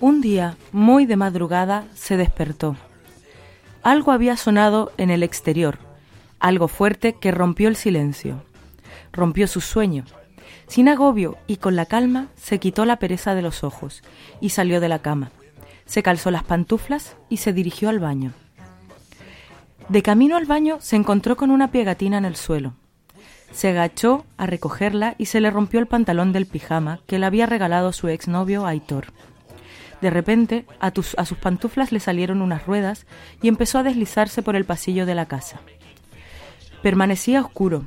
Un día, muy de madrugada, se despertó. Algo había sonado en el exterior, algo fuerte que rompió el silencio. Rompió su sueño. Sin agobio y con la calma, se quitó la pereza de los ojos y salió de la cama. Se calzó las pantuflas y se dirigió al baño. De camino al baño se encontró con una pegatina en el suelo. Se agachó a recogerla y se le rompió el pantalón del pijama que le había regalado su exnovio Aitor. De repente, a, sus pantuflas le salieron unas ruedas y empezó a deslizarse por el pasillo de la casa. Permanecía oscuro.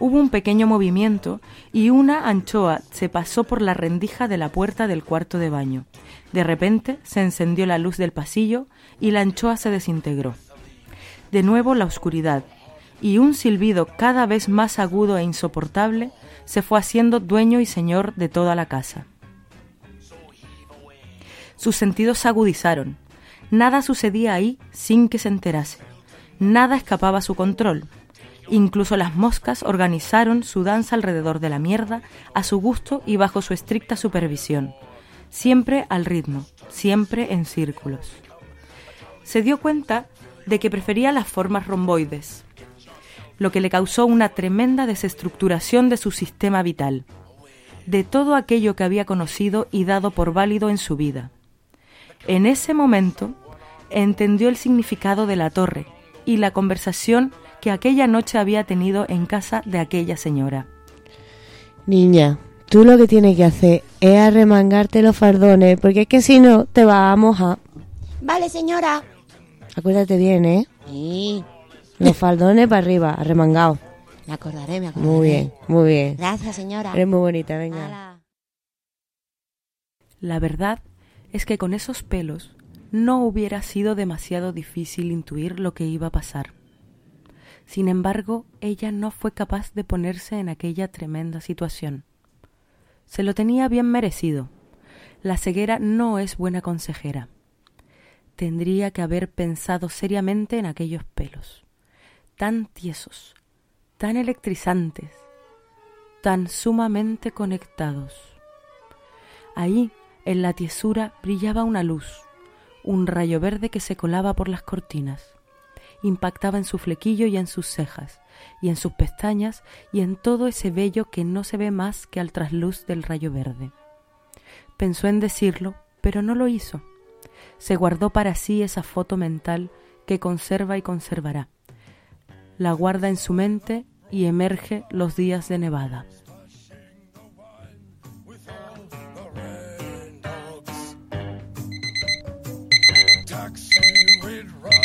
Hubo un pequeño movimiento y una anchoa se pasó por la rendija de la puerta del cuarto de baño. De repente se encendió la luz del pasillo y la anchoa se desintegró de nuevo la oscuridad, y un silbido cada vez más agudo e insoportable se fue haciendo dueño y señor de toda la casa. Sus sentidos se agudizaron. Nada sucedía ahí sin que se enterase. Nada escapaba a su control. Incluso las moscas organizaron su danza alrededor de la mierda a su gusto y bajo su estricta supervisión. Siempre al ritmo, siempre en círculos. Se dio cuenta de que prefería las formas romboides, lo que le causó una tremenda desestructuración de su sistema vital, de todo aquello que había conocido y dado por válido en su vida. En ese momento entendió el significado de la torre y la conversación que aquella noche había tenido en casa de aquella señora. Niña, tú lo que tienes que hacer es arremangarte los fardones, porque es que si no te vas a mojar. Vale, señora. Acuérdate bien, ¿eh? Sí. Los faldones para arriba, arremangado. Me acordaré, me acordaré. Muy bien, muy bien. Gracias, señora. Eres muy bonita, venga. La verdad es que con esos pelos no hubiera sido demasiado difícil intuir lo que iba a pasar. Sin embargo, ella no fue capaz de ponerse en aquella tremenda situación. Se lo tenía bien merecido. La ceguera no es buena consejera tendría que haber pensado seriamente en aquellos pelos, tan tiesos, tan electrizantes, tan sumamente conectados. Ahí, en la tiesura, brillaba una luz, un rayo verde que se colaba por las cortinas, impactaba en su flequillo y en sus cejas, y en sus pestañas, y en todo ese vello que no se ve más que al trasluz del rayo verde. Pensó en decirlo, pero no lo hizo se guardó para sí esa foto mental que conserva y conservará. La guarda en su mente y emerge los días de nevada. Tuxedo Red Rock.